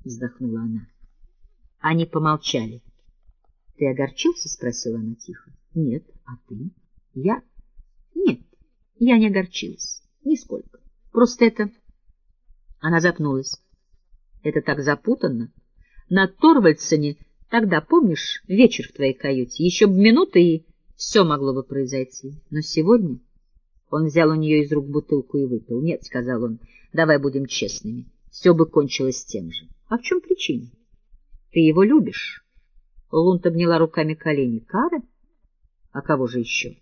— вздохнула она. Они помолчали. — Ты огорчился? — спросила она тихо. — Нет. А ты? — Я? — Нет, я не огорчилась. Нисколько. Просто это... Она запнулась. — Это так запутанно. На Торвальдсоне тогда, помнишь, вечер в твоей каюте, еще бы минуты, и все могло бы произойти. Но сегодня... Он взял у нее из рук бутылку и выпил. — Нет, — сказал он, — давай будем честными. Все бы кончилось тем же. — А в чем причина? — Ты его любишь? Лунта обняла руками колени. — Кара? А кого же еще?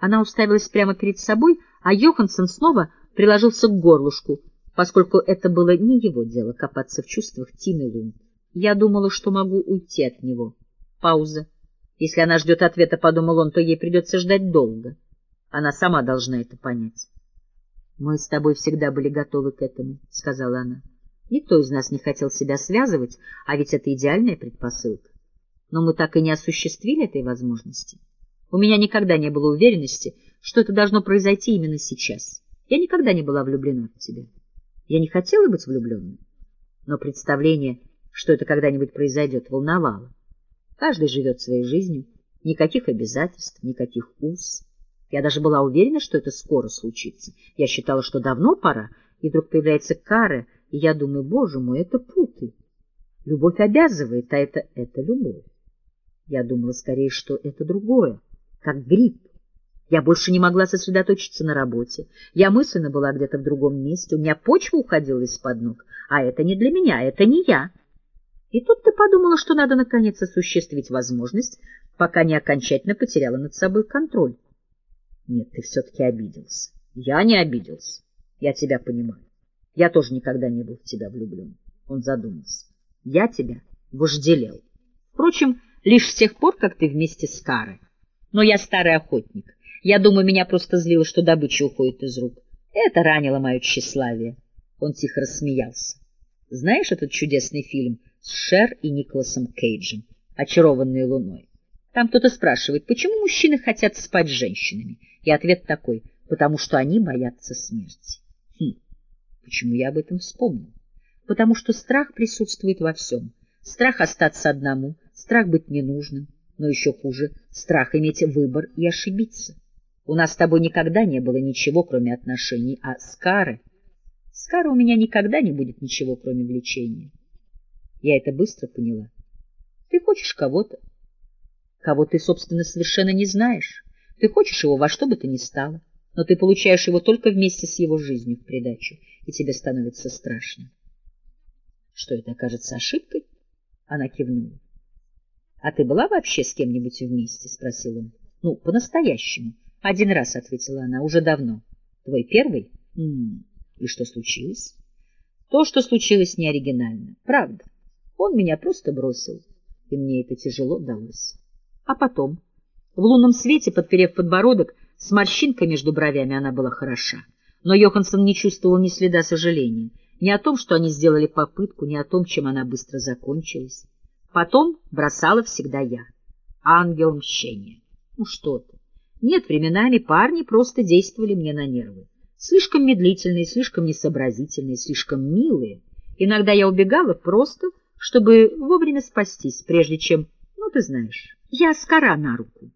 Она уставилась прямо перед собой, а Йоханссон снова приложился к горлышку, поскольку это было не его дело копаться в чувствах Тины Лунд. Я думала, что могу уйти от него. Пауза. Если она ждет ответа, подумал он, то ей придется ждать долго. Она сама должна это понять. — Мы с тобой всегда были готовы к этому, — сказала она. Никто из нас не хотел себя связывать, а ведь это идеальная предпосылка. Но мы так и не осуществили этой возможности. У меня никогда не было уверенности, что это должно произойти именно сейчас. Я никогда не была влюблена в тебя. Я не хотела быть влюбленной. Но представление, что это когда-нибудь произойдет, волновало. Каждый живет своей жизнью, никаких обязательств, никаких уз. Я даже была уверена, что это скоро случится. Я считала, что давно пора, и вдруг появляется кара, и я думаю, боже мой, это путы. Любовь обязывает, а это — это любовь. Я думала скорее, что это другое, как грипп. Я больше не могла сосредоточиться на работе. Я мысленно была где-то в другом месте, у меня почва уходила из-под ног. А это не для меня, это не я. И тут ты подумала, что надо наконец осуществить возможность, пока не окончательно потеряла над собой контроль. Нет, ты все-таки обиделся. Я не обиделся. Я тебя понимаю. Я тоже никогда не был в тебя влюблен. Он задумался. Я тебя вожделел. Впрочем, лишь с тех пор, как ты вместе с Карой. Но я старый охотник. Я думаю, меня просто злило, что добыча уходит из рук. Это ранило мое тщеславие. Он тихо рассмеялся. Знаешь этот чудесный фильм с Шер и Николасом Кейджем «Очарованные луной»? Там кто-то спрашивает, почему мужчины хотят спать с женщинами? И ответ такой, потому что они боятся смерти. Почему я об этом вспомнил? Потому что страх присутствует во всем. Страх остаться одному, страх быть ненужным, но еще хуже — страх иметь выбор и ошибиться. У нас с тобой никогда не было ничего, кроме отношений, а с Карой... С Карой у меня никогда не будет ничего, кроме влечения. Я это быстро поняла. Ты хочешь кого-то, кого ты, собственно, совершенно не знаешь. Ты хочешь его во что бы то ни стало, но ты получаешь его только вместе с его жизнью в придачу, и тебе становится страшно. Что это окажется ошибкой? Она кивнула. — А ты была вообще с кем-нибудь вместе? — спросил он. — Ну, по-настоящему. — Один раз, — ответила она, — уже давно. — Твой первый? М -м. И что случилось? — То, что случилось, не оригинально. Правда. Он меня просто бросил, и мне это тяжело далось. А потом, в лунном свете, подперев подбородок, с морщинкой между бровями она была хороша. Но Йоханссон не чувствовал ни следа сожаления, ни о том, что они сделали попытку, ни о том, чем она быстро закончилась. Потом бросала всегда я. Ангел мщения. Ну что ты. Нет, временами парни просто действовали мне на нервы. Слишком медлительные, слишком несообразительные, слишком милые. Иногда я убегала просто, чтобы вовремя спастись, прежде чем, ну, ты знаешь, я скора на руку.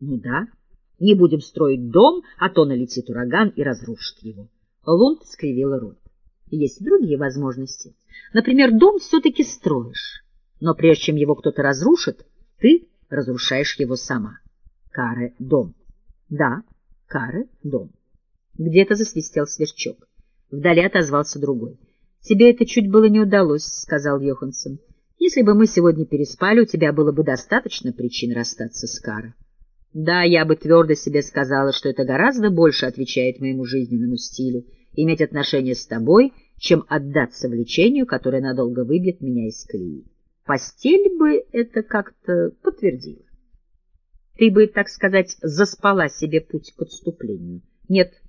Ну да, не будем строить дом, а то налетит ураган и разрушит его. Лунд скривила рот. Есть другие возможности. Например, дом все-таки строишь но прежде чем его кто-то разрушит, ты разрушаешь его сама. Каре — дом. Да, Каре — дом. Где-то засвистел сверчок. Вдали отозвался другой. — Тебе это чуть было не удалось, — сказал Йоханссон. — Если бы мы сегодня переспали, у тебя было бы достаточно причин расстаться с Каре. Да, я бы твердо себе сказала, что это гораздо больше отвечает моему жизненному стилю, иметь отношения с тобой, чем отдаться влечению, которое надолго выбьет меня из колеи постель бы это как-то подтвердила. Ты бы, так сказать, заспала себе путь к отступлению. Нет,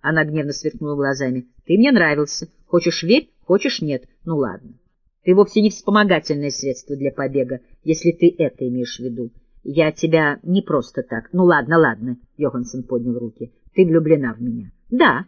она гневно сверкнула глазами. Ты мне нравился. Хочешь верь, хочешь нет. Ну ладно. Ты вовсе не вспомогательное средство для побега, если ты это имеешь в виду. Я тебя не просто так. Ну ладно, ладно, Йоханссон поднял руки. Ты влюблена в меня. Да.